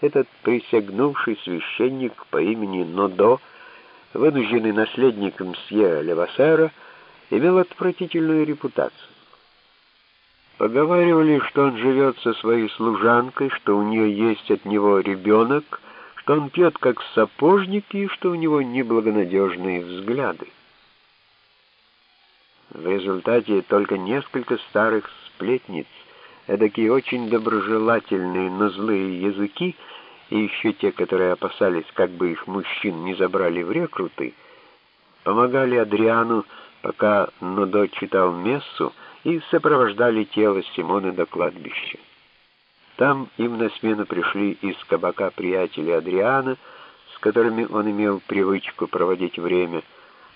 этот присягнувший священник по имени Нодо, вынужденный наследник мсье Левасера, имел отвратительную репутацию. Поговаривали, что он живет со своей служанкой, что у нее есть от него ребенок, что он пьет как сапожник и что у него неблагонадежные взгляды. В результате только несколько старых сплетниц, эдакие очень доброжелательные, но злые языки, и еще те, которые опасались, как бы их мужчин не забрали в рекруты, помогали Адриану, пока Нодо читал мессу, и сопровождали тело Симона до кладбища. Там им на смену пришли из кабака приятели Адриана, с которыми он имел привычку проводить время,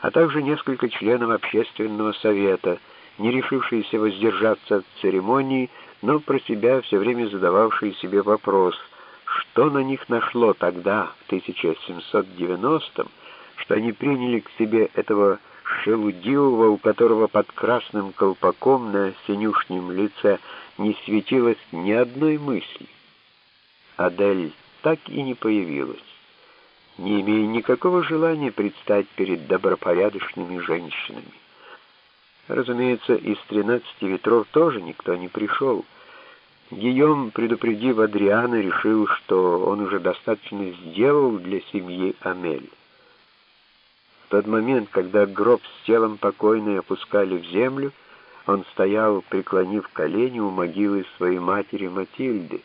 а также несколько членов общественного совета, не решившиеся воздержаться от церемонии, но про себя все время задававшие себе вопрос, что на них нашло тогда, в 1790-м, что они приняли к себе этого шелудивого, у которого под красным колпаком на синюшнем лице не светилось ни одной мысли. Адель так и не появилась, не имея никакого желания предстать перед добропорядочными женщинами. Разумеется, из тринадцати ветров тоже никто не пришел. Гийом, предупредив Адриана, решил, что он уже достаточно сделал для семьи Амель тот момент, когда гроб с телом покойной опускали в землю, он стоял, преклонив колени у могилы своей матери Матильды,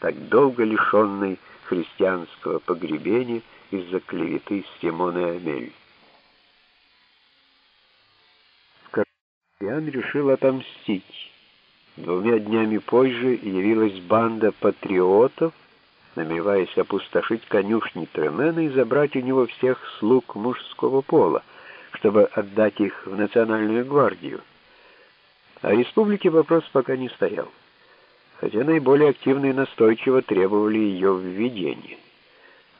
так долго лишенной христианского погребения из-за клеветы Симона Амель. Картиан решил отомстить. Двумя днями позже явилась банда патриотов, намереваясь опустошить конюшни Тремена и забрать у него всех слуг мужского пола, чтобы отдать их в Национальную гвардию. О республике вопрос пока не стоял, хотя наиболее активно и настойчиво требовали ее введения.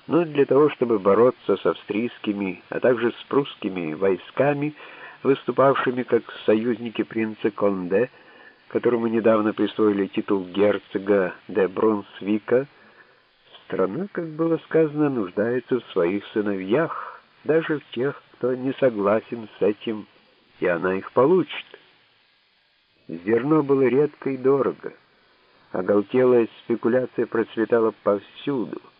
Но для того, чтобы бороться с австрийскими, а также с прусскими войсками, выступавшими как союзники принца Конде, которому недавно присвоили титул герцога де Брунсвика, Страна, как было сказано, нуждается в своих сыновьях, даже в тех, кто не согласен с этим, и она их получит. Зерно было редко и дорого. Оголтелая спекуляция процветала повсюду —